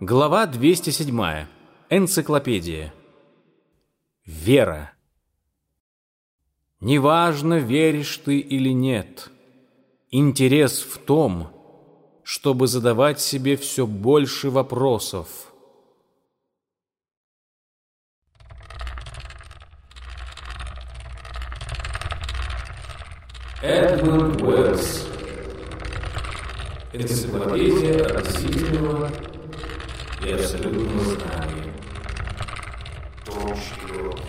Глава 207. Энциклопедия. Вера. Неважно, веришь ты или нет. Интерес в том, чтобы задавать себе все больше вопросов. Эдмунд Уэллс. Энциклопедия относительного и абсолютного знания. Том Широки.